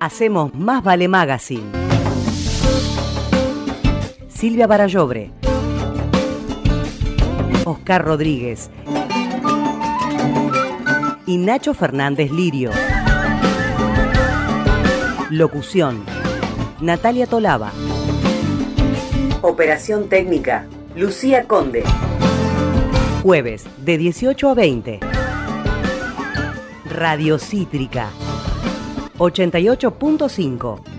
Hacemos Más Vale Magazine. Silvia Barallobre. Oscar Rodríguez. Y Nacho Fernández Lirio. Locución. Natalia Tolaba. Operación técnica. Lucía Conde. Jueves de 18 a 20. Radio Cítrica. 88.5.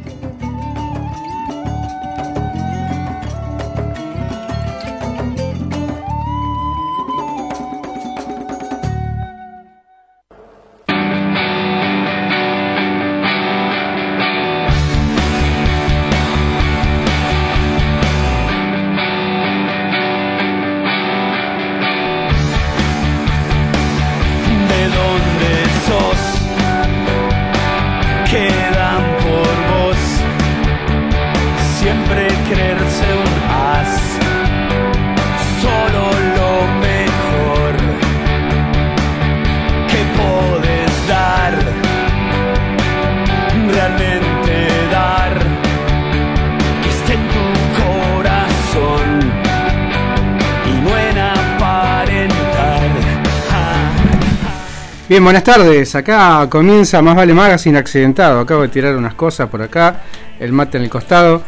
Bien, buenas tardes. Acá comienza Más Vale Magazine accidentado. Acabo de tirar unas cosas por acá, el mate en el costado.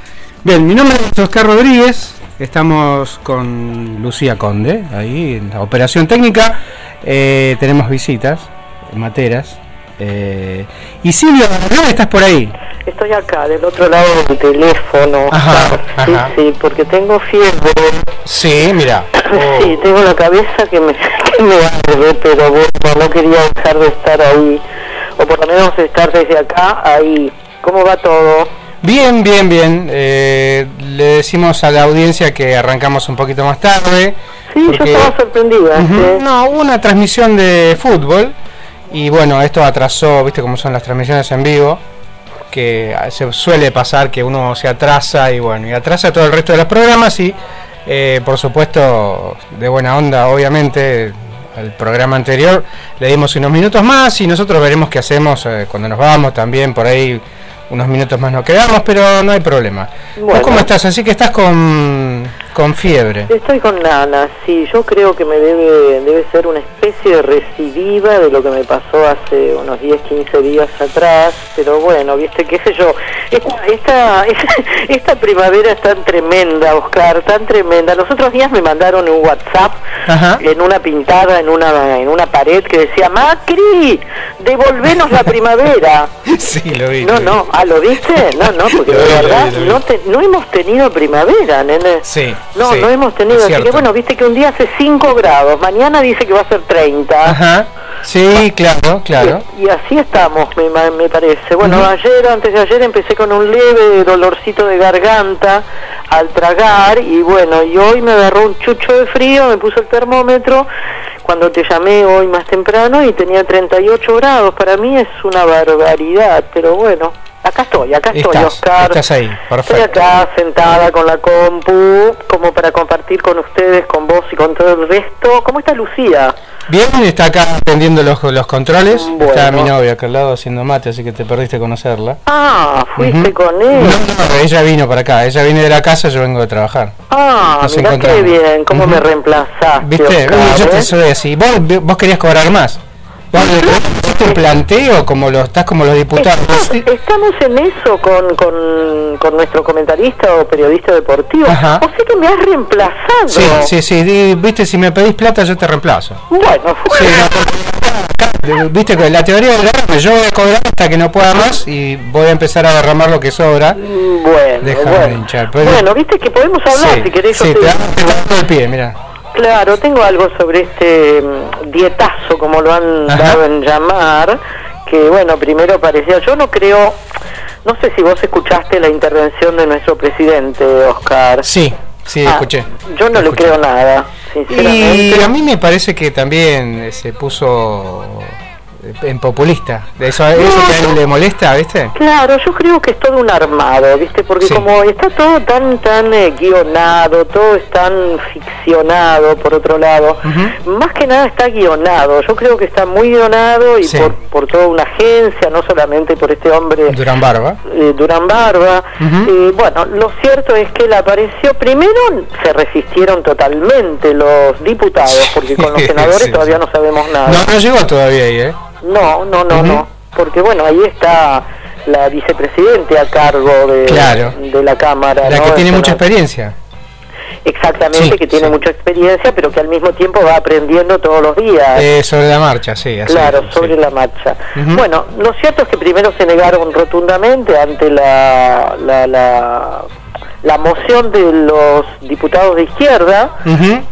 Bien, mi nombre es Oscar Rodríguez. Estamos con Lucía Conde, ahí en la operación técnica. Eh, tenemos visitas, materas. Eh, y Silvia, ¿no estás por ahí? Estoy acá, del otro lado del teléfono. Ajá, ajá. Sí, sí, porque tengo fiebre. Sí, mira. Sí, tengo la cabeza que me, que me arde, pero bueno, no quería dejar de estar ahí. O por lo menos estar desde acá, ahí. ¿Cómo va todo? Bien, bien, bien. Eh, le decimos a la audiencia que arrancamos un poquito más tarde. Sí, porque- yo estaba sorprendida. ¿sí? No, hubo una transmisión de fútbol y bueno, esto atrasó, viste cómo son las transmisiones en vivo, que se suele pasar que uno se atrasa y bueno, y atrasa todo el resto de los programas y eh, por supuesto de buena onda, obviamente al programa anterior le dimos unos minutos más y nosotros veremos qué hacemos eh, cuando nos vamos también por ahí unos minutos más nos quedamos, pero no hay problema. ¿Vos Bueno. cómo estás? Así que estás con, con fiebre. Estoy con Nana, sí, yo creo que me debe, debe ser una especie de recidiva de lo que me pasó hace unos 10, 15 días atrás, pero bueno, viste, qué sé yo, esta, esta, esta primavera es tan tremenda, Oscar, tan tremenda. Los otros días me mandaron un WhatsApp Ajá. en una pintada en una, en una pared que decía, Macri, devolvenos la primavera. sí, lo vi. No, lo vi. no, ah, ¿lo viste? No, no, porque de verdad vi, lo vi. no, te- no hemos tenido primavera, nene. Sí, No, sí, no hemos tenido. Así que bueno, viste que un día hace 5 grados, mañana dice que va a ser 30. Ajá. Sí, claro, claro. Y, y así estamos, me, me parece. Bueno, ayer, antes de ayer, empecé con un leve dolorcito de garganta al tragar y bueno, y hoy me agarró un chucho de frío, me puso el termómetro cuando te llamé hoy más temprano y tenía 38 grados. Para mí es una barbaridad, pero bueno. Acá estoy, acá estoy, Estás, Oscar. estás ahí, perfecto. Estoy acá sentada con la compu, como para compartir con ustedes, con vos y con todo el resto. ¿Cómo está Lucía? Bien, está acá atendiendo los, los controles. Bueno. Está mi novia acá al lado haciendo mate, así que te perdiste conocerla. Ah, fuiste con No, él. no, ella vino para acá. Ella viene de la casa, yo vengo de trabajar. Ah, Nos mirá qué bien, cómo Ujú. me reemplazaste. ¿Viste? Oscar, Uy, yo ¿eh? te soy así. ¿Vos, vos querías cobrar más? ¿Vos hiciste un planteo como lo, estás como los diputados? Estamos, estamos en eso con, con, con nuestro comentarista o periodista deportivo. Ajá. O sea que me has reemplazado. Sí, sí, sí. di- Viste, si me pedís plata, yo te reemplazo. Bueno, Sí, no, viste que la teoría del derrame, yo voy a cobrar hasta que no pueda más y voy a empezar a derramar lo que sobra. bueno, Déjame bueno. hinchar, pero- Bueno, viste que podemos hablar sí, si querés. yo sí, te- te, te el pie, mira. Claro, tengo algo sobre este mm, dietazo, como lo han Ajá. dado en llamar, que bueno, primero parecía, yo no creo, no sé si vos escuchaste la intervención de nuestro presidente, Oscar. Sí, sí, Ah, escuché. Yo no le Escuché. creo nada, Y sinceramente. a mí me parece que también eh, se puso en populista. ¿Eso, eso que a él le molesta, viste? Claro, yo creo que es todo un armado, ¿viste? Porque Sí. como está todo tan tan eh, guionado, todo es tan ficcionado, por otro lado, más que nada está guionado. Yo creo que está muy guionado y Sí. por, por toda una agencia, no solamente por este hombre Durán Barba. eh, Durán Barba. Y bueno, lo cierto es que él apareció, primero se resistieron totalmente los diputados, porque con los senadores Sí, todavía no sabemos nada. No, no llegó todavía ahí, ¿eh? No, no, no, no. Porque bueno, ahí está la vicepresidente a cargo de, Claro. de la Cámara. La ¿no? que tiene Eso mucha no- experiencia. Exactamente, Sí, que tiene sí. mucha experiencia, pero que al mismo tiempo va aprendiendo todos los días. Eh, sobre la marcha, sí. así, Claro, sí. sobre la marcha. Bueno, lo cierto es que primero se negaron rotundamente ante la, la, la, la moción de los diputados de izquierda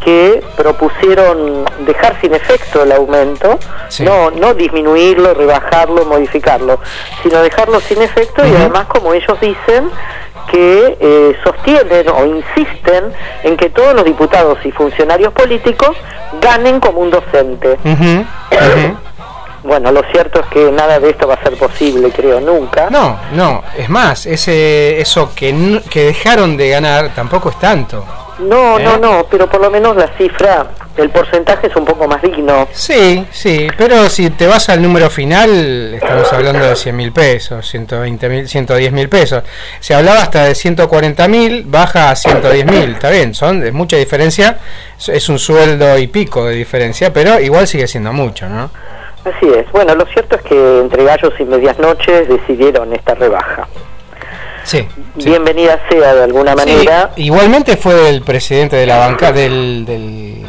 que propusieron dejar sin efecto el aumento, Sí. no, no disminuirlo, rebajarlo, modificarlo, sino dejarlo sin efecto y además, como ellos dicen, que eh, sostienen o insisten en que todos los diputados y funcionarios políticos ganen como un docente. Ujú. Bueno, lo cierto es que nada de esto va a ser posible, creo, nunca. No, no, es más, ese, eso que, no- que dejaron de ganar tampoco es tanto. no, ¿Eh? no, no, pero por lo menos la cifra, el porcentaje es un poco más digno. Sí, sí, pero si te vas al número final, estamos hablando de 100 mil pesos, 120 mil, 110 mil pesos. Se hablaba hasta de 140 mil, baja a 110 mil, está bien, son es mucha diferencia, es un sueldo y pico de diferencia, pero igual sigue siendo mucho, ¿no? Así es. Bueno, lo cierto es que entre gallos y medias noches decidieron esta rebaja. Sí. sí. Bienvenida sea de alguna Sí, manera. igualmente fue el presidente de la banca del, del-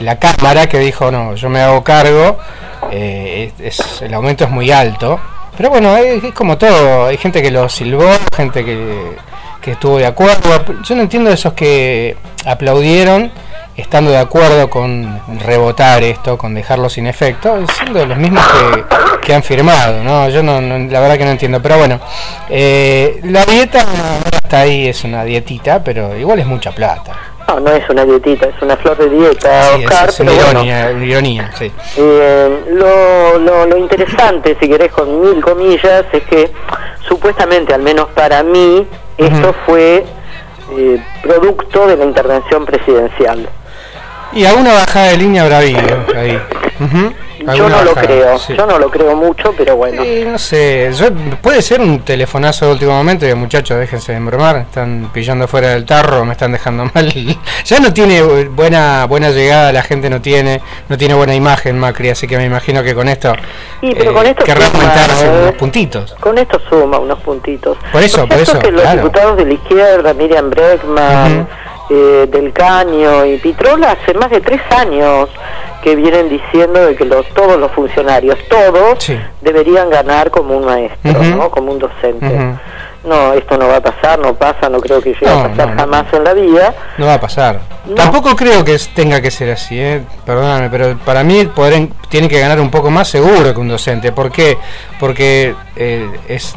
la cámara que dijo no yo me hago cargo eh, es- es- el aumento es muy alto pero bueno es, es como todo hay gente que lo silbó gente que, que estuvo de acuerdo yo no entiendo esos que aplaudieron estando de acuerdo con rebotar esto con dejarlo sin efecto siendo los mismos que, que han firmado no yo no, no- la verdad que no entiendo pero bueno eh, la dieta está ahí es una dietita pero igual es mucha plata No, no es una dietita, es una flor de dieta, Sí, Oscar, es, una pero bueno, ironía, ironía, sí. Eh, lo, lo, lo interesante, si querés con mil comillas, es que supuestamente, al menos para mí, esto fue eh, producto de la intervención presidencial. Y alguna bajada de línea habrá habido ahí. Ujú. Yo no lo creo, sí. yo no lo creo mucho, pero bueno. Sí, no sé, yo- puede ser un telefonazo de último momento y muchachos, déjense de embromar, están pillando fuera del tarro, me están dejando mal. ya no tiene buena buena llegada, la gente no tiene, no tiene buena imagen Macri, así que me imagino que con esto, Y, pero con esto querrá suma, aumentarse ¿eh? unos puntitos. Con esto suma unos puntitos. Por eso, por eso, es que los claro. diputados de la izquierda, Miriam Breckman, eh, Del Caño y Pitrola, hace más de tres años que vienen diciendo de que los, todos los funcionarios, todos, Sí. deberían ganar como un maestro. ¿no? como un docente. No, esto no va a pasar, no pasa, no creo que llegue No, a pasar no, jamás en la vida. No va a pasar. No. Tampoco creo que tenga que ser así, ¿eh? perdóname, pero para mí poder en- tiene que ganar un poco más seguro que un docente. ¿Por qué? Porque eh, es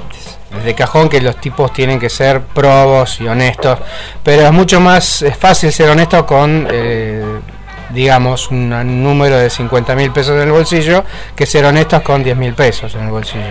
desde cajón que los tipos tienen que ser probos y honestos, pero es mucho más es fácil ser honesto con, eh, digamos, un número de 50 mil pesos en el bolsillo que ser honestos con 10 mil pesos en el bolsillo.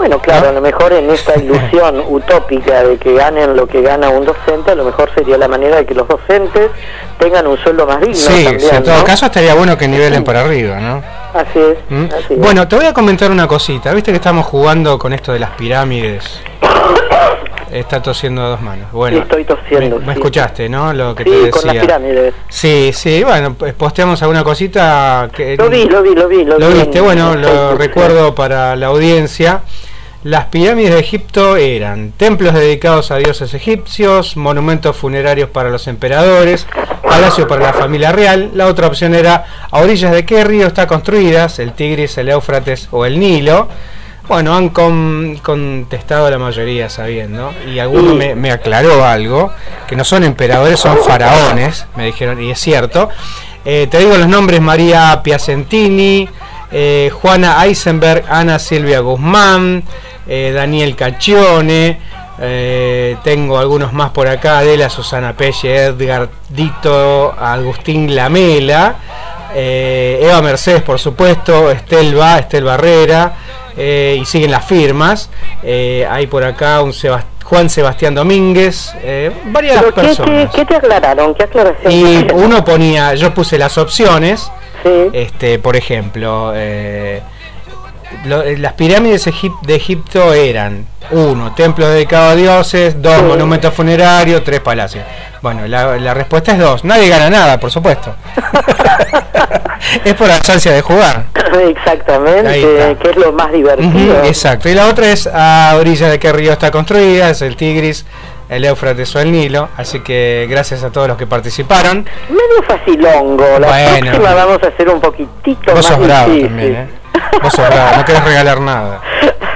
Bueno, claro, ¿No? a lo mejor en esta ilusión utópica de que ganen lo que gana un docente, a lo mejor sería la manera de que los docentes tengan un sueldo más digno Sí, también, en todo ¿no? caso estaría bueno que nivelen para arriba, ¿no? Así es, ¿Mm? así es. Bueno, te voy a comentar una cosita. Viste que estamos jugando con esto de las pirámides. Está tosiendo a dos manos. Bueno, Sí, estoy tosiendo, Me, escuchaste, ¿no? Lo que sí, te decía. con las pirámides. Sí, sí, bueno, pues posteamos alguna cosita que Lo vi, lo vi, lo vi. Lo, ¿Lo vi viste, en- bueno, en lo recuerdo para la audiencia. Las pirámides de Egipto eran templos dedicados a dioses egipcios, monumentos funerarios para los emperadores, palacio para la familia real. La otra opción era a orillas de qué río está construidas, el Tigris, el Éufrates o el Nilo. Bueno, han con- contestado la mayoría sabiendo, y alguno me aclaró algo, que no son emperadores, son faraones, me dijeron, y es cierto. Eh, te digo los nombres, María Piacentini, eh, Juana Eisenberg, Ana Silvia Guzmán, eh, Daniel Caccione, eh, tengo algunos más por acá, Adela Susana Pelle, Edgar Dito, Agustín Lamela. Eva Mercedes, por supuesto, Estelva, Estel Barrera, y siguen las firmas. Hay por acá un Juan Sebastián Domínguez, varias personas. ¿qué te, aclararon? ¿Qué aclaración? Y uno ponía, yo puse las opciones, este, por ejemplo, las pirámides de Egipto eran uno, templo dedicado a dioses, dos, monumentos funerarios, tres palacios. Bueno, la, respuesta es dos. Nadie gana nada, por supuesto. es por la ansia de jugar. Exactamente, que es lo más divertido. exacto. Y la otra es a orilla de qué río está construida, es el Tigris, el Éufrates o el Nilo. Así que gracias a todos los que participaron. Medio facilongo. La bueno, próxima vamos a hacer un poquitito vos más sos bravo también, ¿eh? Vos sos bravo, no querés regalar nada.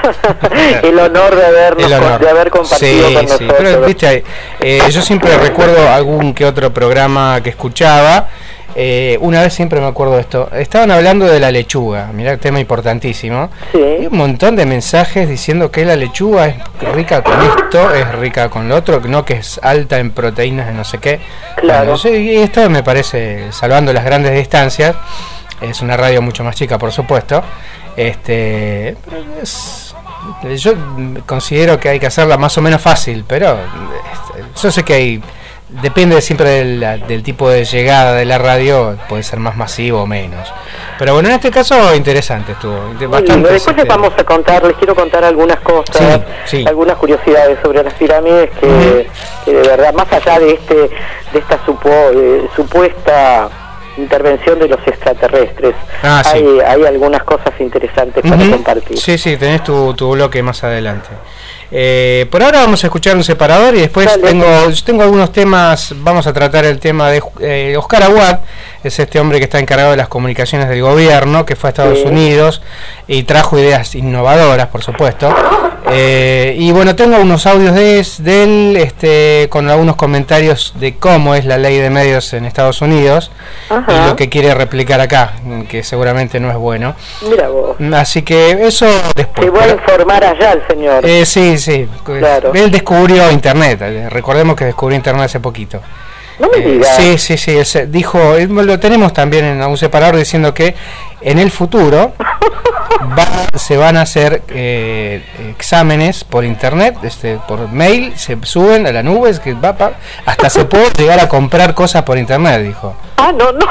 el honor de, habernos, de haber compartido con nosotros. Pero, viste, eh, yo siempre recuerdo algún que otro programa que escuchaba. Eh, una vez siempre me acuerdo de esto. Estaban hablando de la lechuga, mirá, tema importantísimo. Y un montón de mensajes diciendo que la lechuga es rica con esto, es rica con lo otro, no que es alta en proteínas de no sé qué. Claro. y esto me parece, salvando las grandes distancias, es una radio mucho más chica, por supuesto. Este, yo considero que hay que hacerla más o menos fácil, pero este, yo sé que hay depende siempre del, tipo de llegada de la radio, puede ser más masivo o menos. Pero bueno, en este caso interesante estuvo. Bastante, después les vamos a contar, les quiero contar algunas cosas, algunas curiosidades sobre las pirámides que, de verdad, más allá de este de esta supuesta intervención de los extraterrestres. Ah, hay, hay, algunas cosas interesantes para compartir. Sí, sí, tenés tu, tu bloque más adelante. Eh, por ahora vamos a escuchar un separador y después tengo, tengo algunos temas, vamos a tratar el tema de eh, Oscar Aguad, es este hombre que está encargado de las comunicaciones del gobierno, que fue a Estados Unidos y trajo ideas innovadoras, por supuesto. Eh, y bueno, tengo unos audios de, de, él con algunos comentarios de cómo es la ley de medios en Estados Unidos y lo que quiere replicar acá, que seguramente no es bueno. Mira vos. Así que eso después. Te voy a informar allá el señor. Eh, sí, sí. Claro. Él descubrió Internet. Recordemos que descubrió Internet hace poquito. No me digas. sí, sí, sí. Dijo, lo tenemos también en un separador diciendo que en el futuro se van a hacer eh, exámenes por internet, este, por mail, se suben a la nube, es que va, hasta se puede llegar a comprar cosas por internet, dijo. Ah, no, no.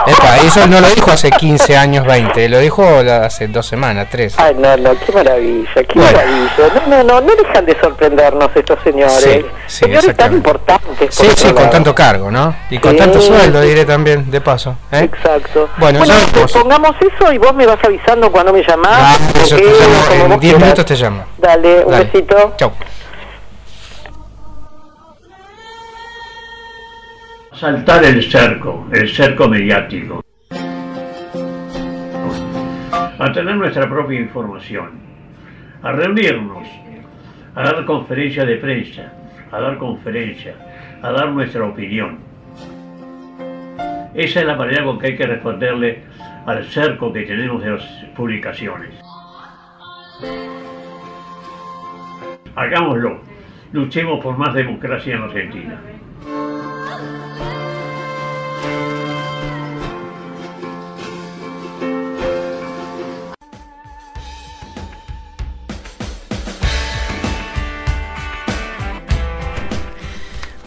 eso no lo dijo hace 15 años, 20, lo dijo hace dos semanas, tres. Ay, no, no, qué maravilla, qué maravilla. No, no, no, no dejan de sorprendernos estos señores. señores tan importantes. Sí, sí, con tanto cargo, ¿no? Y con tanto sueldo, diré también, de paso. ¿eh? Exacto. Bueno, bueno pongamos eso y vos me vas avisando cuando me llamás. Ah, en 10 minutos te llamo. Dale, un besito. Chau. Saltar el cerco, el cerco mediático. A tener nuestra propia información. A reunirnos. A dar conferencia de prensa. A dar conferencia. A dar nuestra opinión. Esa es la manera con que hay que responderle al cerco que tenemos de las publicaciones. Hagámoslo, luchemos por más democracia en Argentina.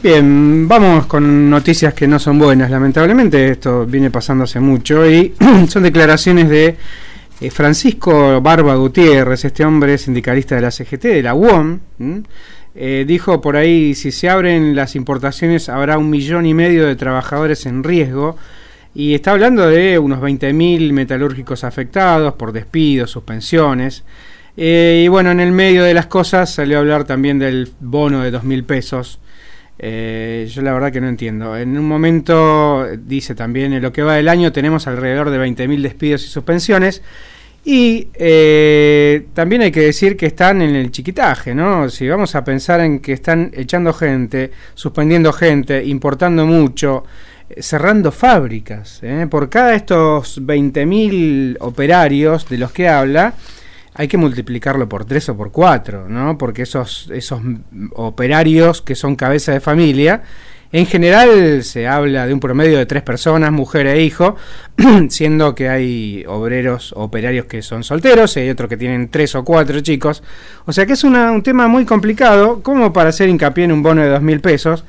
Bien, vamos con noticias que no son buenas. Lamentablemente esto viene pasando hace mucho y son declaraciones de eh, Francisco Barba Gutiérrez, este hombre sindicalista de la CGT, de la UOM. Eh, dijo por ahí, si se abren las importaciones habrá un millón y medio de trabajadores en riesgo. Y está hablando de unos 20.000 metalúrgicos afectados por despidos, suspensiones. Eh, y bueno, en el medio de las cosas salió a hablar también del bono de 2.000 pesos eh, yo la verdad que no entiendo. En un momento, dice también, en lo que va del año tenemos alrededor de 20.000 despidos y suspensiones. Y eh, también hay que decir que están en el chiquitaje, ¿no? Si vamos a pensar en que están echando gente, suspendiendo gente, importando mucho, eh, cerrando fábricas. Por cada estos 20.000 operarios de los que habla, hay que multiplicarlo por tres o por cuatro, ¿no? Porque esos, esos operarios que son cabeza de familia En general se habla de un promedio de tres personas, mujer e hijo, siendo que hay obreros operarios que son solteros y hay otros que tienen tres o cuatro chicos. O sea que es un tema muy complicado, como para hacer hincapié en un bono de dos mil pesos.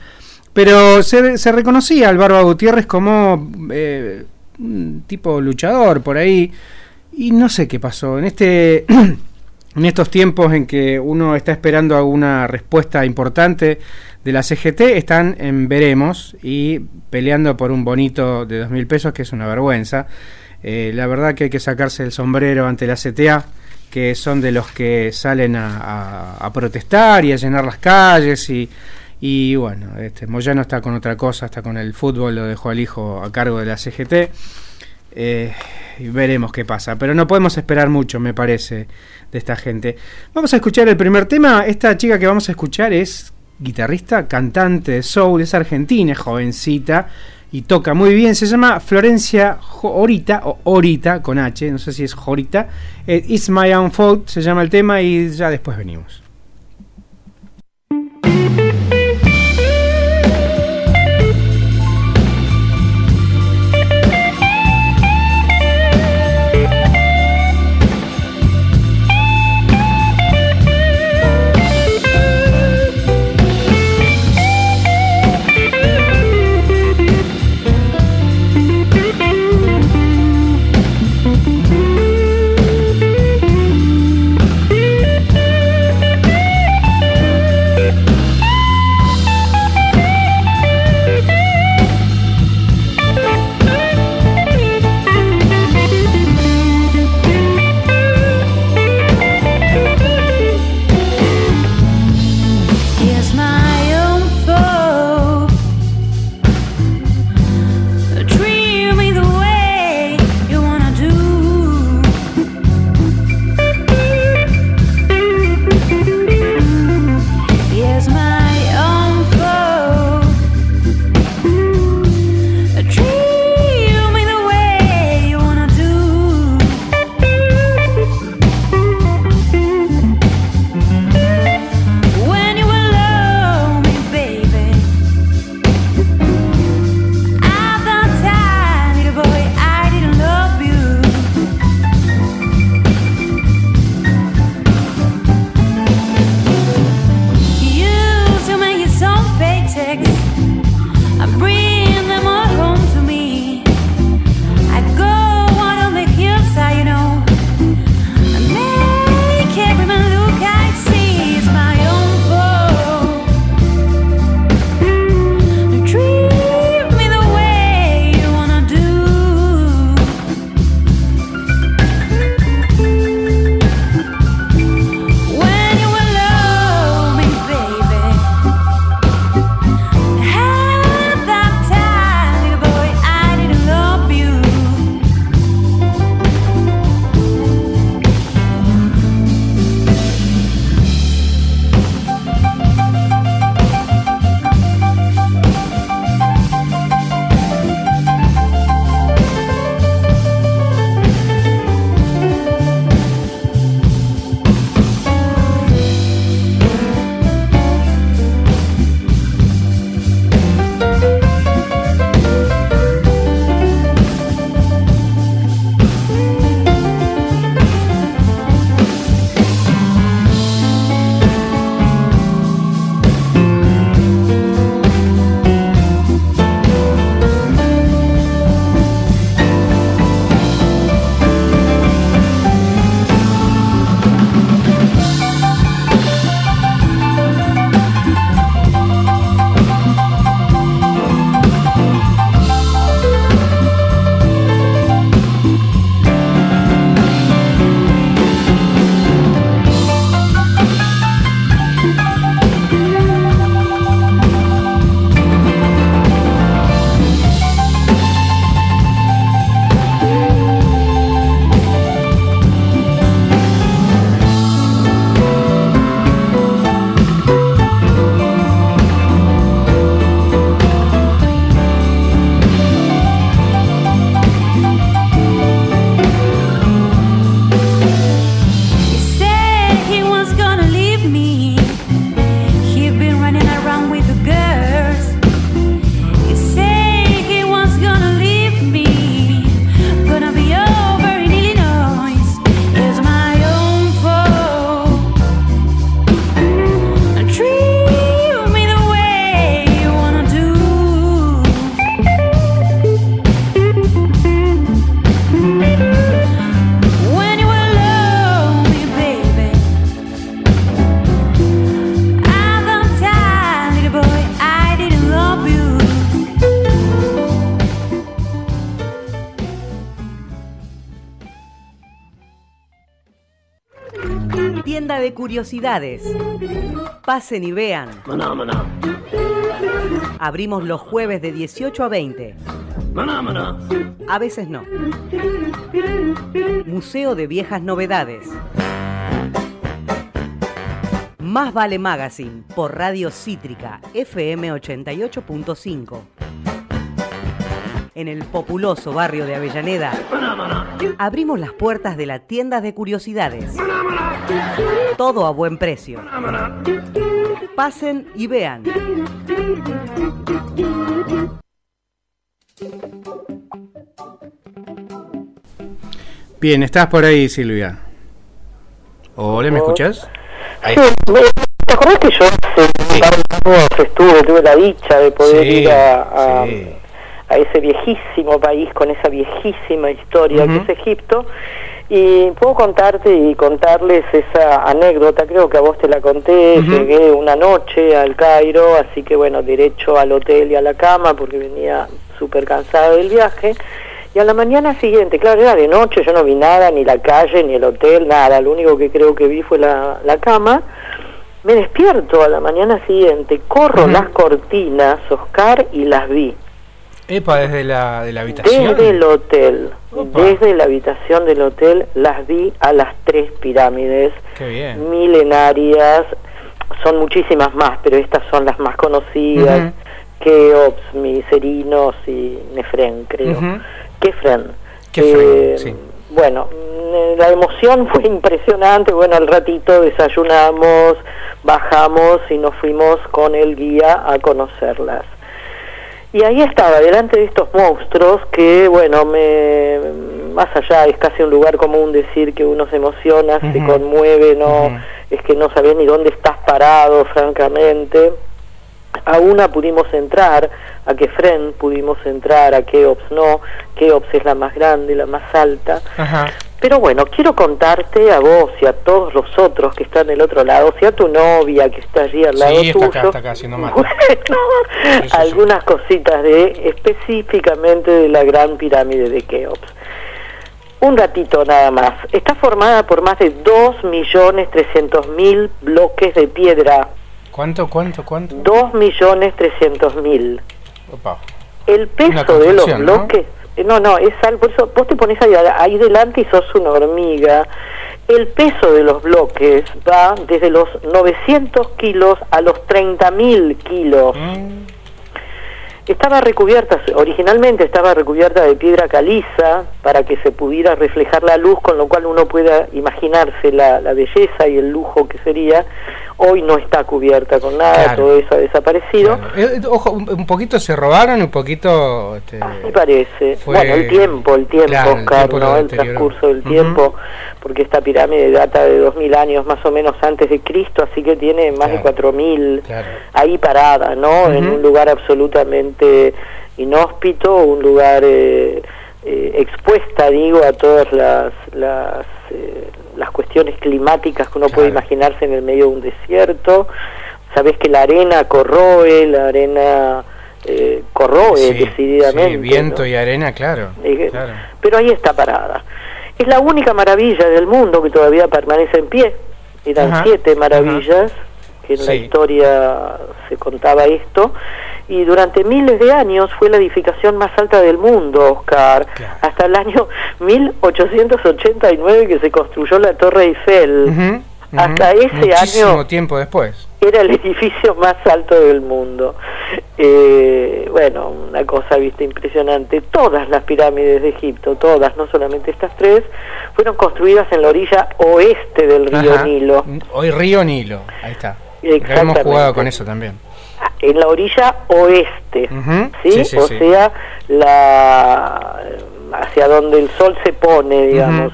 Pero se, reconocía al Barba Gutiérrez como eh, un tipo luchador por ahí. Y no sé qué pasó. En este. en estos tiempos en que uno está esperando alguna respuesta importante de la CGT, están en veremos y peleando por un bonito de dos mil pesos, que es una vergüenza. Eh, la verdad que hay que sacarse el sombrero ante la CTA, que son de los que salen a, protestar y a llenar las calles y, y bueno, este, Moyano está con otra cosa, está con el fútbol, lo dejó al hijo a cargo de la CGT. Eh, y veremos qué pasa. Pero no podemos esperar mucho, me parece, de esta gente. Vamos a escuchar el primer tema. Esta chica que vamos a escuchar es guitarrista, cantante de soul, es argentina, jovencita y toca muy bien. Se llama Florencia Horita o Horita con H, no sé si es Horita. Eh, It's My Own Fault se llama el tema y ya después venimos. Curiosidades. Pasen y vean. Maná, maná. Abrimos los jueves de 18 a 20. Maná, maná. A veces no. Museo de Viejas Novedades. Más Vale Magazine por Radio Cítrica FM 88.5. En el populoso barrio de Avellaneda, abrimos las puertas de la tienda de curiosidades. Todo a buen precio. Pasen y vean. Bien, estás por ahí, Silvia. Hola, ¿me escuchas? Ahí. Sí, me- ¿te acordás que yo hace un par de años estuve, tuve la dicha de poder Sí, ir a, a, sí. A ese viejísimo país con esa viejísima historia que es Egipto? Y puedo contarte y contarles esa anécdota, creo que a vos te la conté, llegué una noche al Cairo, así que bueno, derecho al hotel y a la cama porque venía súper cansada del viaje. Y a la mañana siguiente, claro, era de noche, yo no vi nada, ni la calle, ni el hotel, nada, lo único que creo que vi fue la, la cama. Me despierto a la mañana siguiente, corro las cortinas, Oscar, y las vi. Epa, desde la, de la habitación. Desde el hotel, Opa. desde la habitación del hotel, las vi a las tres pirámides Qué bien. milenarias. Son muchísimas más, pero estas son las más conocidas. Ujú. Keops, Miserinos y Nefren, creo. Ujú. Kefren. Kefren, sí. Bueno, mm, la emoción fue impresionante. Bueno, al ratito desayunamos, bajamos y nos fuimos con el guía a conocerlas. Y ahí estaba, delante de estos monstruos que, bueno, me, más allá es casi un lugar común decir que uno se emociona, se conmueve, no, es que no sabes ni dónde estás parado, francamente. A una pudimos entrar, a Kefren pudimos entrar, a Keops no, Keops es la más grande, la más alta. Pero bueno, quiero contarte a vos y a todos los otros que están del otro lado, si a tu novia que está allí al Sí, lado está tuyo. acá, está acá. Bueno, sí, sí. algunas cositas de específicamente de la gran pirámide de Keops. Un ratito nada más. Está formada por más de 2.300.000 bloques de piedra. ¿Cuánto, cuánto, cuánto? 2.300.000. Opa. El peso de los ¿no? Eh, no, no, es algo, por eso vos te pones ahí, ahí delante y sos una hormiga. El peso de los bloques va desde los 900 kilos a los 30.000 kilos. Mm, Estaba recubierta, originalmente estaba recubierta de piedra caliza para que se pudiera reflejar la luz, con lo cual uno pueda imaginarse la, la belleza y el lujo que sería. Hoy no está cubierta con nada, Claro. todo eso ha desaparecido. claro. Eh, eh, ojo, un, poquito se robaron, un poquito... Este, Me parece. fue- Bueno, el tiempo, el tiempo, Claro, el Oscar, tiempo lo ¿no? El transcurso del tiempo, porque esta pirámide data de 2000 años más o menos antes de Cristo, así que tiene más de Claro. 4000 Claro. ahí parada, ¿no? En un lugar absolutamente inhóspito, un lugar eh, eh, expuesta, digo, a todas las las, eh, las cuestiones climáticas que uno puede imaginarse en el medio de un desierto. Sabes que la arena corroe, la arena eh, corroe Sí, decididamente. sí, viento ¿no? y arena, claro. Eh, claro. Pero ahí está parada. Es la única maravilla del mundo que todavía permanece en pie. Eran Ajá, siete maravillas que en la historia se contaba esto. Y durante miles de años fue la edificación más alta del mundo, Oscar. Claro. Hasta el año 1889 que se construyó la Torre Eiffel. Hasta ese Muchísimo año tiempo después. era el edificio más alto del mundo. Eh, bueno, una cosa, viste, impresionante. Todas las pirámides de Egipto, todas, no solamente estas tres, fueron construidas en la orilla oeste del río Ajá. Nilo. Hoy río Nilo, ahí está. Hemos jugado con eso también. En la orilla oeste, ¿sí? sí, sí, o sí. sea, la hacia donde el sol se pone, digamos.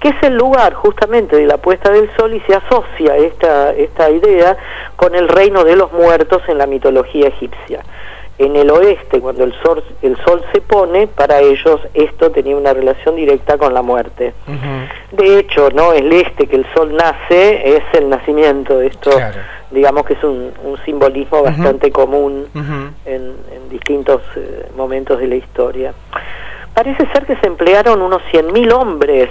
Que es el lugar justamente de la puesta del sol y se asocia esta, esta idea con el reino de los muertos en la mitología egipcia. En el oeste, cuando el sol, el sol se pone, para ellos esto tenía una relación directa con la muerte. De hecho, no el este que el sol nace es el nacimiento de esto, Claro. digamos que es un, un simbolismo bastante común en, en distintos eh, momentos de la historia. Parece ser que se emplearon unos 100.000 hombres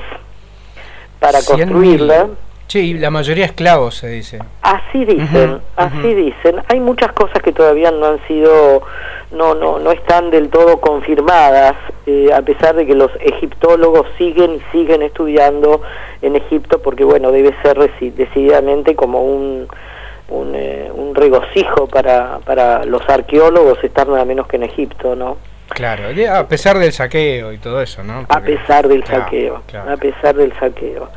para 100.000. construirla. Sí, la mayoría esclavos se dice. Así dicen, así dicen. Hay muchas cosas que todavía no han sido, no, no, no están del todo confirmadas, eh, a pesar de que los egiptólogos siguen y siguen estudiando en Egipto, porque bueno, debe ser decididamente como un, un, eh, un regocijo para, para los arqueólogos estar nada menos que en Egipto, ¿no? Claro, a pesar del saqueo y todo eso, ¿no? a pesar del claro, saqueo, claro. a pesar del saqueo.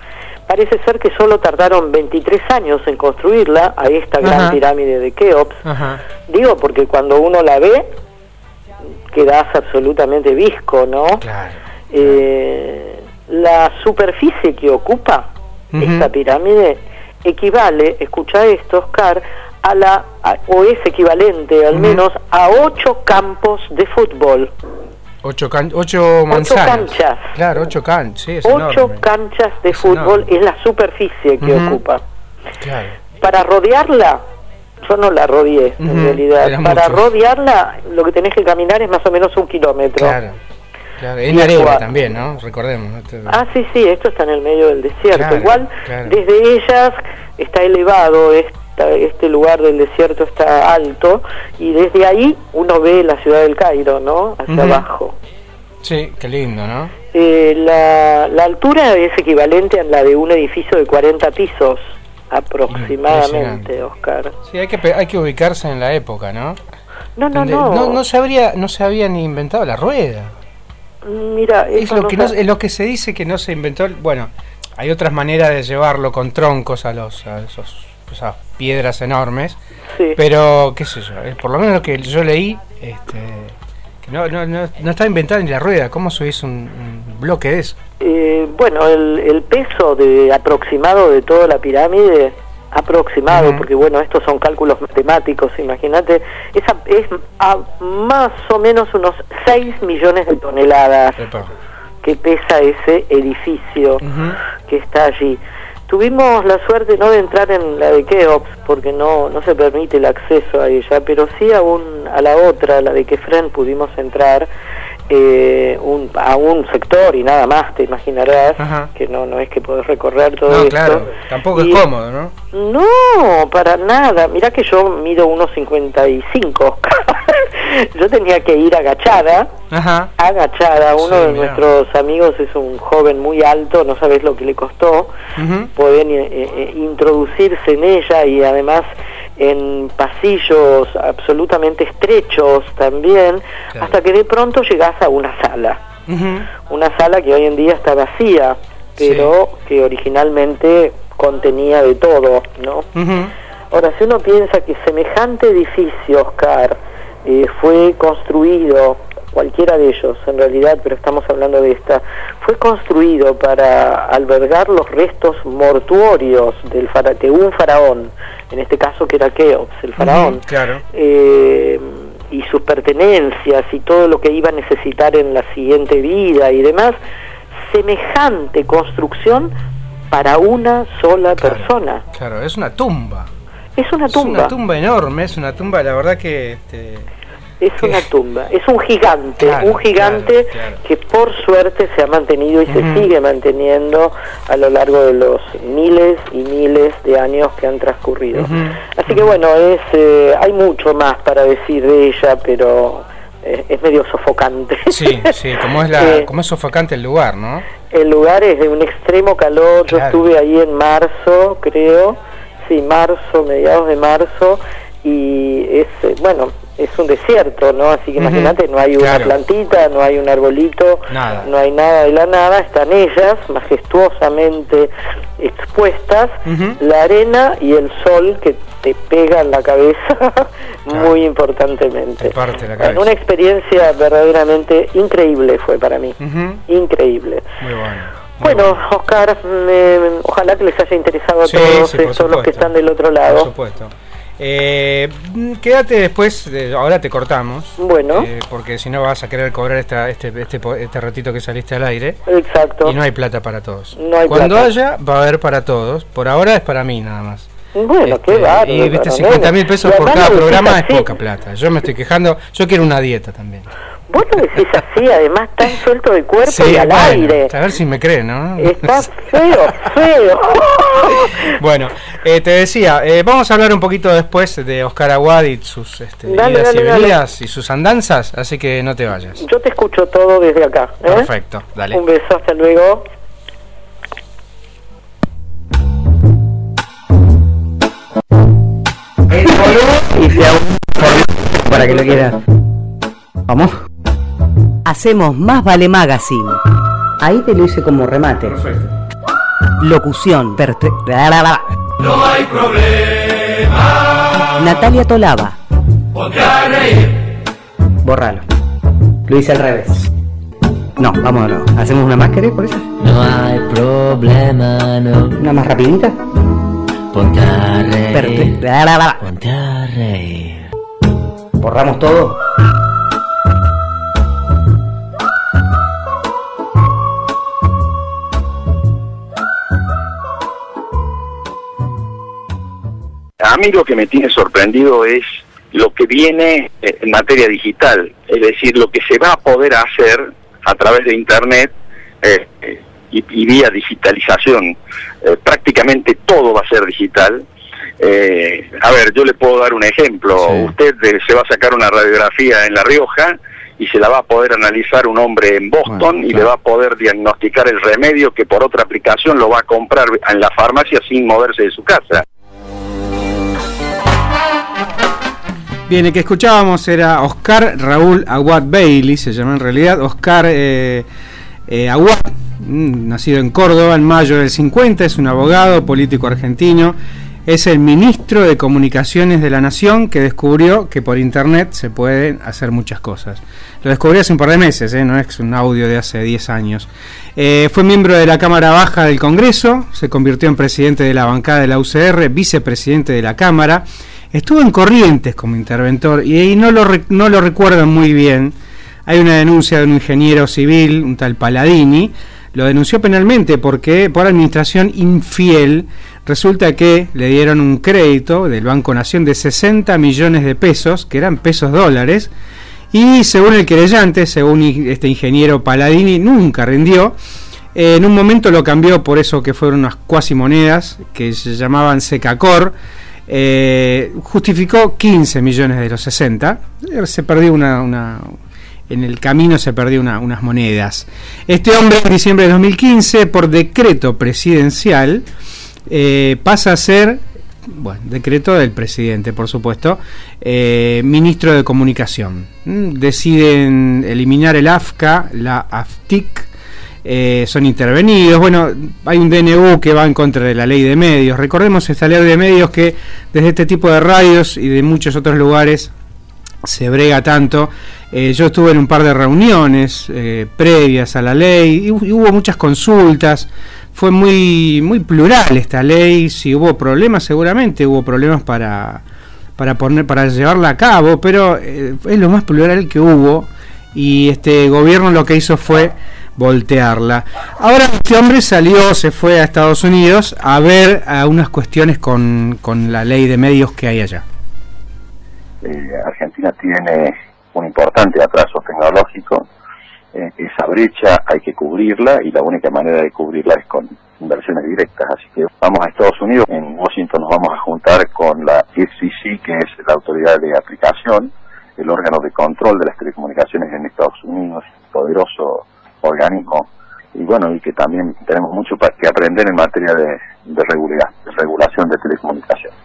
Parece ser que solo tardaron 23 años en construirla, a esta gran Ajá. pirámide de Keops. Ajá. Digo, porque cuando uno la ve, quedas absolutamente visco, ¿no? Claro. Eh, la superficie que ocupa esta pirámide equivale, escucha esto, Oscar, a la, a- o es equivalente al menos a ocho campos de fútbol. Ocho, can- ocho manzanas. canchas. Claro, ocho canchas. Sí, es Ocho enorme. canchas de Es fútbol enorme. es la superficie que ocupa. Claro. Para rodearla, yo no la rodeé en realidad. era Para mucho. rodearla, lo que tenés que caminar es más o menos un kilómetro. Claro. claro. En arena también, ¿no? Recordemos. ¿no? Ah, sí, sí, esto está en el medio del desierto. Claro, Igual, claro. desde ellas está elevado, esta- este lugar del desierto está alto, y desde ahí uno ve la ciudad del Cairo, ¿no? Hacia Ujú. abajo. Sí, qué lindo, ¿no? Eh, la, la altura es equivalente a la de un edificio de 40 pisos, aproximadamente. Oscar. Sí, hay que, hay que ubicarse en la época, ¿no? No, no, no. no, no se habría, no se había ni inventado la rueda. Mira, Es eso lo no que, no, es lo que se dice que no se inventó. Bueno, hay otras maneras de llevarlo con troncos a los a esos, esas piedras enormes. sí. Pero, qué sé yo, eh, por lo menos lo que yo leí, este, que no, no, no, no está inventada ni la rueda. ¿Cómo subís un, un bloque de eso? Eh, bueno, el, el peso de aproximado de toda la pirámide, aproximado, porque bueno, estos son cálculos matemáticos, imagínate, es, a- es a más o menos unos 6 millones de toneladas Epa. que pesa ese edificio que está allí. Tuvimos la suerte no de entrar en la de Keops, porque no, no se permite el acceso a ella, pero sí a, un, a la otra, la de Kefren, pudimos entrar eh, un, a un sector y nada más, te imaginarás, Ajá. que no, no es que podés recorrer todo No, esto. claro, tampoco Y- es cómodo, ¿no? No, para nada. Mirá que yo mido 1,55. yo tenía que ir agachada Ajá. agachada. Uno Sí, de mirá. nuestros amigos es un joven muy alto, no sabes lo que le costó Ujú. poder eh, eh, introducirse en ella y además en pasillos absolutamente estrechos también, Claro. hasta que de pronto llegás a una sala. Una sala que hoy en día está vacía, pero que originalmente contenía de todo, ¿no? Ahora, si uno piensa que semejante edificio, Oscar, eh, fue construido, cualquiera de ellos en realidad, pero estamos hablando de esta, fue construido para albergar los restos mortuorios del fara- de un faraón, en este caso que era Keops, el faraón, Claro. eh, y sus pertenencias y todo lo que iba a necesitar en la siguiente vida y demás, semejante construcción para una sola Claro. persona. Claro, es una tumba. Es una Es tumba. una tumba enorme, es una tumba, la verdad que... Este, Es una tumba, es un gigante, Claro, un gigante claro, claro. que por suerte se ha mantenido y se sigue manteniendo a lo largo de los miles y miles de años que han transcurrido. Así que bueno, es eh, hay mucho más para decir de ella, pero eh, es medio sofocante. sí, sí, como es, la, Eh, como es sofocante el lugar, ¿no? el lugar es de un extremo calor, yo estuve ahí en marzo, creo, sí, marzo, mediados de marzo, y es, eh, bueno, es un desierto, ¿no? Así que Ujú, imagínate, no hay una plantita, no hay un arbolito, Nada. no hay nada de la nada, están ellas majestuosamente expuestas, la arena y el sol que te pega en la cabeza muy importantemente. Te parte la Bueno, cabeza. Una experiencia verdaderamente increíble fue para mí, increíble. Muy bueno. muy Bueno, Oscar, me- ojalá que les haya interesado a Sí, todos sí, por estos los que están del otro Por lado. supuesto. Eh, mm, quédate después, de- ahora te cortamos. Bueno. eh, porque si no vas a querer cobrar esta, este, este, este ratito que saliste al aire. Exacto. Y no hay plata para todos. No hay Cuando plata. haya, va a haber para todos. Por ahora es para mí nada más. Bueno, qué Este, bárbaro. Y viste, pero 50 mil pesos por cada programa es poca plata. Yo me estoy quejando. Yo quiero una dieta también. Vos lo decís así, además tan suelto de cuerpo y al bueno, aire. A ver si me creen, ¿no? Está feo, feo. Bueno, eh, te decía, eh, vamos a hablar un poquito después de Oscar Aguad y sus este, Dale, idas dale, y dale. venidas y sus andanzas, así que no te vayas. Yo te escucho todo desde acá. ¿eh? Perfecto, dale. Un beso, hasta luego. Y hago un formato para que lo quieras. Vamos. Hacemos Más Vale Magazine. Ahí te lo hice como remate. Perfecto. Locución. Perfecto. No hay problema. Natalia Tolaba. Ponte a reír. Bórralo. Lo hice al revés. No, vamos de nuevo. ¿Hacemos una más, querés, por eso? No hay problema, no. ¿Una más rapidita? Ponte a reír. Ponte a reír. ¿Borramos todo? A mí lo que me tiene sorprendido es lo que viene eh, en materia digital, es decir, lo que se va a poder hacer a través de Internet eh, y, y vía digitalización. Eh, prácticamente todo va a ser digital. Eh, a ver, yo le puedo dar un ejemplo. Sí. Usted se va a sacar una radiografía en La Rioja y se la va a poder analizar un hombre en Boston Bueno, y le va a poder diagnosticar el remedio que por otra aplicación lo va a comprar en la farmacia sin moverse de su casa. Bien, el que escuchábamos era Oscar Raúl Aguad Bailey, se llama en realidad Oscar eh, eh, Aguad, mm, nacido en Córdoba en mayo del 50, es un abogado político argentino, es el ministro de Comunicaciones de la Nación que descubrió que por internet se pueden hacer muchas cosas. Lo descubrió hace un par de meses, ¿eh? no es un audio de hace 10 años. Eh, fue miembro de la Cámara Baja del Congreso, se convirtió en presidente de la bancada de la UCR, vicepresidente de la Cámara. Estuvo en Corrientes como interventor y ahí no lo, recuerdan muy bien. Hay una denuncia de un ingeniero civil, un tal Paladini, lo denunció penalmente porque por administración infiel resulta que le dieron un crédito del Banco Nación de 60 millones de pesos, que eran pesos dólares, y según el querellante, según este ingeniero Paladini, nunca rindió. En un momento lo cambió por eso que fueron unas cuasi monedas que se llamaban Secacor. Eh, justificó 15 millones de los 60. Eh, Se perdió una, en el camino se perdió una- unas monedas. Este hombre en diciembre de 2015, por decreto presidencial, eh, pasa a ser, bueno, decreto del presidente, por supuesto, ministro de Comunicación. Mm, Deciden eliminar el AFCA, la AFTIC, eh, son intervenidos. Bueno, hay un DNU que va en contra de la ley de medios. Recordemos esta ley de medios que desde este tipo de radios y de muchos otros lugares se brega tanto. Eh, yo estuve en un par de reuniones eh, previas a la ley y, hu- y hubo muchas consultas. Fue muy, muy plural esta ley. Si hubo problemas, seguramente hubo problemas para, para, poner, para llevarla a cabo, pero eh, es lo más plural que hubo. Y este gobierno lo que hizo fue voltearla. Ahora este hombre salió, se fue a Estados Unidos a ver a unas cuestiones con, con la ley de medios que hay allá. Eh, Argentina tiene un importante atraso tecnológico. Eh, esa brecha hay que cubrirla y la única manera de cubrirla es con inversiones directas. Así que vamos a Estados Unidos. En Washington nos vamos a juntar con la FCC, que es la autoridad de aplicación, el órgano de control de las telecomunicaciones en Estados Unidos, poderoso organismo. Y bueno, y que también tenemos mucho que aprender en materia de, regulación de telecomunicaciones.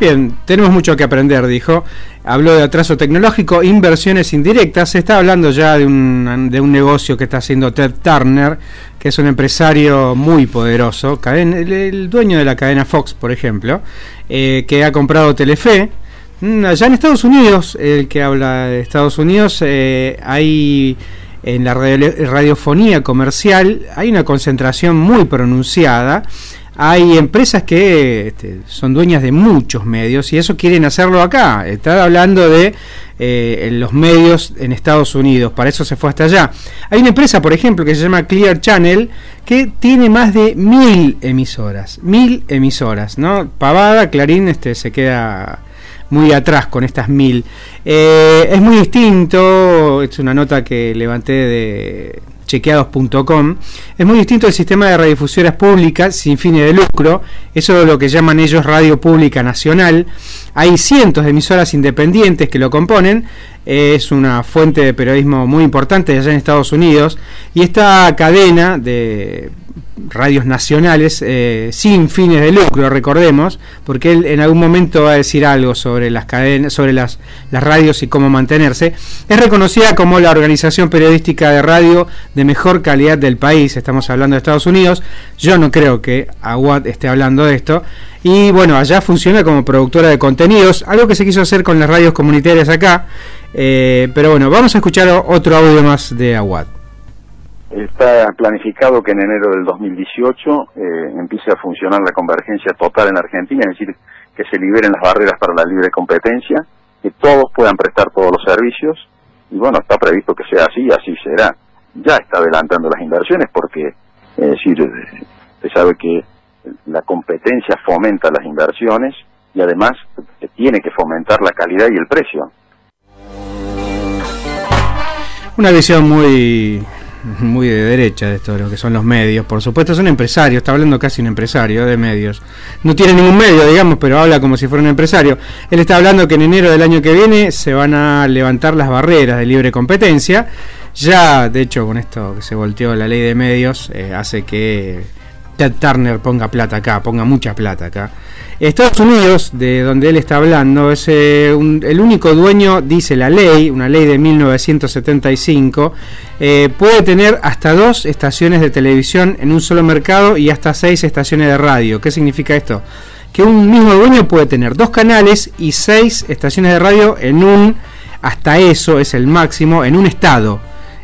Bien, tenemos mucho que aprender, dijo. Habló de atraso tecnológico, inversiones indirectas. Se está hablando ya de un, de un negocio que está haciendo Ted Turner, que es un empresario muy poderoso, el, el dueño de la cadena Fox, por ejemplo, eh, que ha comprado Telefe. Mm, Allá en Estados Unidos, el que habla de Estados Unidos, eh, hay en la radio- radiofonía comercial, hay una concentración muy pronunciada. Hay empresas que este, son dueñas de muchos medios y eso quieren hacerlo acá. Está hablando de eh, los medios en Estados Unidos, para eso se fue hasta allá. Hay una empresa, por ejemplo, que se llama Clear Channel, que tiene más de mil emisoras. Mil emisoras, ¿no? Pavada, Clarín este, se queda muy atrás con estas mil. Eh, es muy distinto, es una nota que levanté de chequeados.com, es muy distinto el sistema de radiodifusoras públicas sin fines de lucro, eso es lo que llaman ellos Radio Pública Nacional. Hay cientos de emisoras independientes que lo componen, es una fuente de periodismo muy importante allá en Estados Unidos, y esta cadena de radios nacionales eh, sin fines de lucro, recordemos, porque él en algún momento va a decir algo sobre las cadenas, sobre las, las radios y cómo mantenerse. Es reconocida como la organización periodística de radio de mejor calidad del país. Estamos hablando de Estados Unidos. Yo no creo que Aguad esté hablando de esto. Y bueno, allá funciona como productora de contenidos, algo que se quiso hacer con las radios comunitarias acá. Eh, pero bueno, vamos a escuchar otro audio más de Aguad. Está planificado que en enero del 2018 eh, empiece a funcionar la convergencia total en Argentina, es decir, que se liberen las barreras para la libre competencia, que todos puedan prestar todos los servicios, y bueno, está previsto que sea así, así será. Ya está adelantando las inversiones porque, es decir, se sabe que la competencia fomenta las inversiones y además tiene que fomentar la calidad y el precio. Una visión muy muy de derecha de esto, lo que son los medios. Por supuesto, es un empresario, está hablando casi un empresario de medios. No tiene ningún medio, digamos, pero habla como si fuera un empresario. Él está hablando que en enero del año que viene se van a levantar las barreras de libre competencia. Ya, de hecho, con esto que se volteó la ley de medios, eh, hace que Ted Turner ponga plata acá, ponga mucha plata acá. Estados Unidos, de donde él está hablando, es eh, el único dueño, dice la ley, una ley de 1975, eh, puede tener hasta dos estaciones de televisión en un solo mercado y hasta seis estaciones de radio. ¿Qué significa esto? Que un mismo dueño puede tener dos canales y seis estaciones de radio en un, hasta eso es el máximo, en un estado.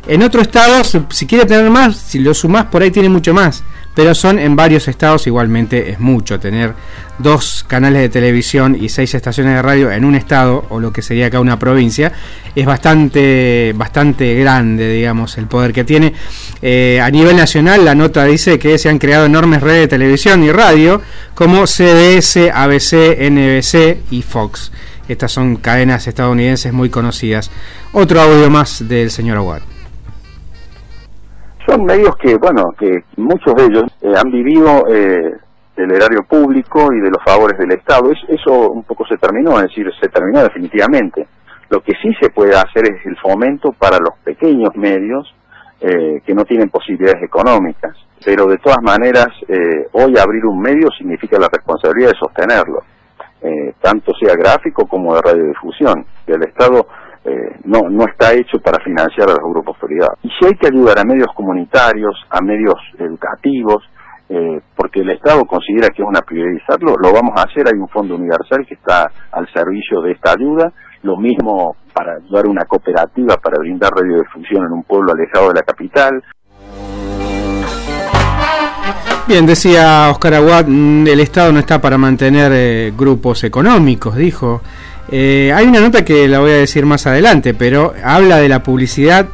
En otro estado, si quiere tener más, si lo sumás por ahí tiene mucho más pero son en varios estados igualmente es mucho tener dos canales de televisión y seis estaciones de radio en un estado o lo que sería acá una provincia es bastante bastante grande digamos el poder que tiene. Eh, a nivel nacional la nota dice que se han creado enormes redes de televisión y radio como CBS, ABC, NBC y Fox. Estas son cadenas estadounidenses muy conocidas. Otro audio más del señor Aguad son medios que, bueno, que muchos de ellos eh, han vivido eh, del erario público y de los favores del Estado. eso un poco se terminó, es decir, se terminó definitivamente. Lo que sí se puede hacer es el fomento para los pequeños medios eh, que no tienen posibilidades económicas. Pero de todas maneras, eh, hoy abrir un medio significa la responsabilidad de sostenerlo, tanto sea gráfico como de radiodifusión. El Estado eh, no, no está hecho para financiar a los grupos privados. Y si hay que ayudar a medios comunitarios, a medios educativos, eh, porque el Estado considera que es una priorizarlo, lo vamos a hacer. Hay un fondo universal que está al servicio de esta ayuda. Lo mismo para ayudar a una cooperativa para brindar radiodifusión en un pueblo alejado de la capital. Bien, decía Oscar Aguad, mm, el Estado no está para mantener eh, grupos económicos, dijo. Eh, hay una nota que la voy a decir más adelante, pero habla de la publicidad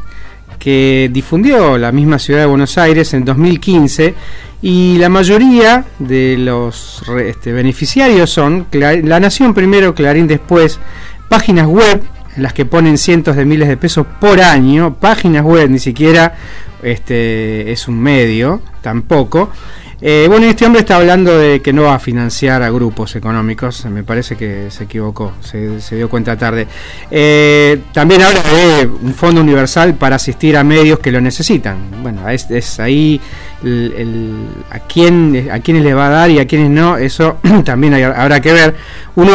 que difundió la misma ciudad de Buenos Aires en 2015 y la mayoría de los este, beneficiarios son La Nación primero, Clarín después, páginas web en las que ponen cientos de miles de pesos por año, páginas web, ni siquiera este, es un medio, tampoco. Eh, bueno, este hombre está hablando de que no va a financiar a grupos económicos, me parece que se equivocó, se, dio cuenta tarde. Eh, también habla de un fondo universal para asistir a medios que lo necesitan. Bueno, es, ahí a, quién, a quiénes le va a dar y a quiénes no, eso también habrá que ver. Uno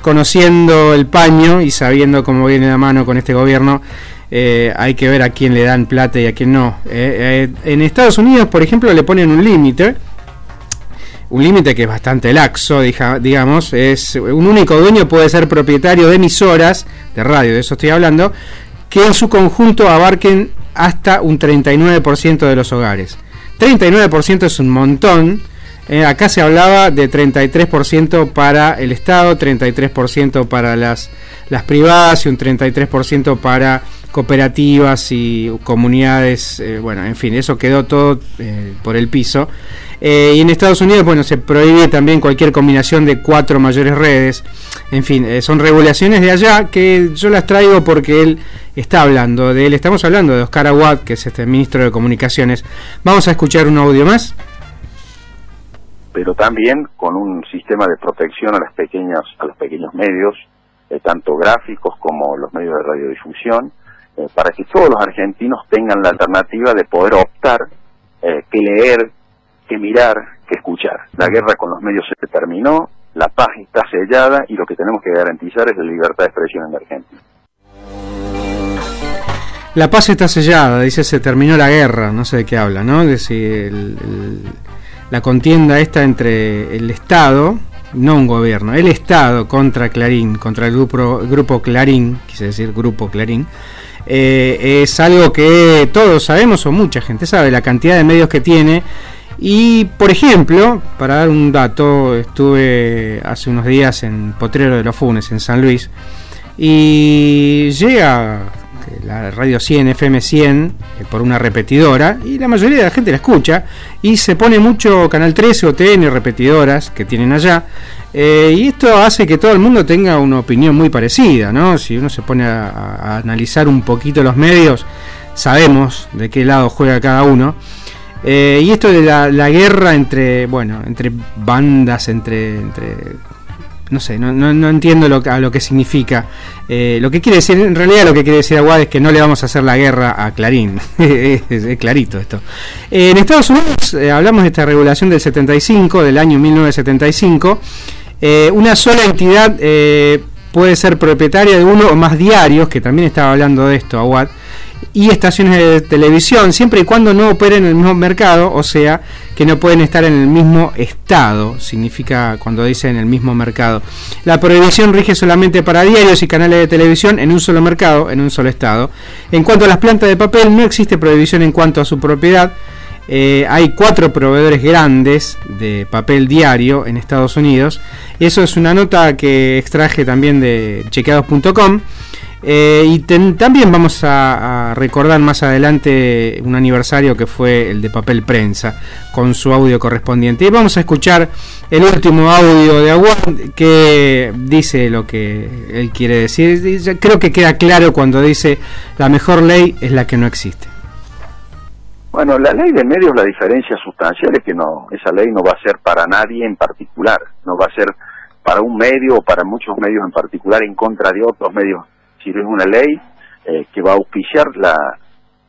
conociendo el paño y sabiendo cómo viene la mano con este gobierno, eh, hay que ver a quién le dan plata y a quién no. Eh, eh, en Estados Unidos, por ejemplo, le ponen un límite, un límite que es bastante laxo, digamos, es un único dueño puede ser propietario de emisoras de radio, de eso estoy hablando, que en su conjunto abarquen hasta un 39% de los hogares. 39% es un montón. acá se hablaba de 33% para el Estado, 33% para las, las privadas y un 33% para cooperativas y comunidades, eh, bueno, en fin, eso quedó todo eh, por el piso. Eh, y en Estados Unidos, bueno, se prohíbe también cualquier combinación de cuatro mayores redes. En fin, eh, son regulaciones de allá que yo las traigo porque él está hablando de él. Estamos hablando de Oscar Aguad, que es este ministro de Comunicaciones. Vamos a escuchar un audio más. pero también con un sistema de protección a las pequeñas a los pequeños medios tanto gráficos como los medios de radiodifusión eh, para que todos los argentinos tengan la alternativa de poder optar eh, qué leer qué mirar qué escuchar. La guerra con los medios se terminó la paz está sellada y lo que tenemos que garantizar es la libertad de expresión en la Argentina. La paz está sellada, dice se terminó la guerra, no sé de qué habla, ¿no? De si el- el- la contienda esta entre el Estado, no un gobierno, el Estado contra Clarín, contra el grupo, grupo Clarín, quise decir grupo Clarín, eh, es algo que todos sabemos o mucha gente sabe, la cantidad de medios que tiene. Y por ejemplo, para dar un dato, estuve hace unos días en Potrero de los Funes, en San Luis, y llega la radio 100, FM 100, eh, por una repetidora, y la mayoría de la gente la escucha, y se pone mucho Canal 13 o TN repetidoras que tienen allá, eh, y esto hace que todo el mundo tenga una opinión muy parecida, ¿no? Si uno se pone a, a analizar un poquito los medios, sabemos de qué lado juega cada uno. Eh, y esto de la, la guerra entre, bueno, entre bandas, entre, entre no sé, no, no, no entiendo lo, a lo que significa. Eh, lo que quiere decir, en realidad lo que quiere decir Aguad es que no le vamos a hacer la guerra a Clarín. es, clarito esto. En Estados Unidos eh, hablamos de esta regulación del 75, del año 1975. Eh, una sola entidad puede ser propietaria de uno o más diarios, que también estaba hablando de esto Aguad, y estaciones de televisión, siempre y cuando no operen en el mismo mercado, o sea, que no pueden estar en el mismo estado, significa cuando dice en el mismo mercado. La prohibición rige solamente para diarios y canales de televisión en un solo mercado, en un solo estado. En cuanto a las plantas de papel, no existe prohibición en cuanto a su propiedad. Eh, hay cuatro proveedores grandes de papel diario en Estados Unidos. Eso es una nota que extraje también de chequeados.com. Eh, y también vamos a, recordar más adelante un aniversario que fue el de papel prensa con su audio correspondiente. Y vamos a escuchar el último audio de Aguad que dice lo que él quiere decir. Creo que queda claro cuando dice la mejor ley es la que no existe. Bueno, la ley de medios, la diferencia sustancial es que no, esa ley no va a ser para nadie en particular, no va a ser para un medio o para muchos medios en particular en contra de otros medios, sino es una ley eh, que va a auspiciar la,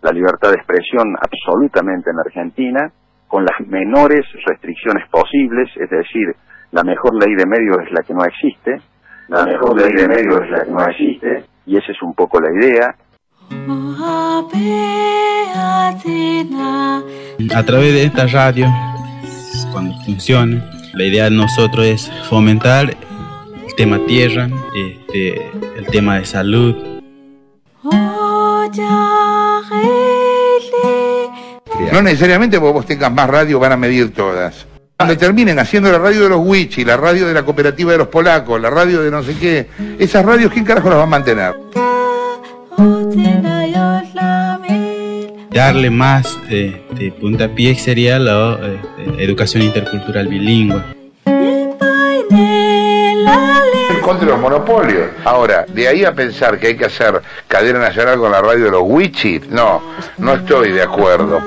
la libertad de expresión absolutamente en la Argentina, con las menores restricciones posibles, es decir, la mejor ley de medios es la que no existe, la mejor ley de medios es la que no existe, y esa es un poco la idea, a través de esta radio, cuando funcione, la idea de nosotros es fomentar el tema tierra, este, el tema de salud. No necesariamente porque vos tengas más radio van a medir todas. Cuando terminen haciendo la radio de los Wichi, la radio de la cooperativa de los polacos, la radio de no sé qué, esas radios, ¿quién carajo las va a mantener? Darle más este, puntapié sería la este, educación intercultural bilingüe. Contra los monopolios. Ahora, de ahí a pensar que hay que hacer cadena nacional con la radio de los Wichi, no, no estoy de acuerdo.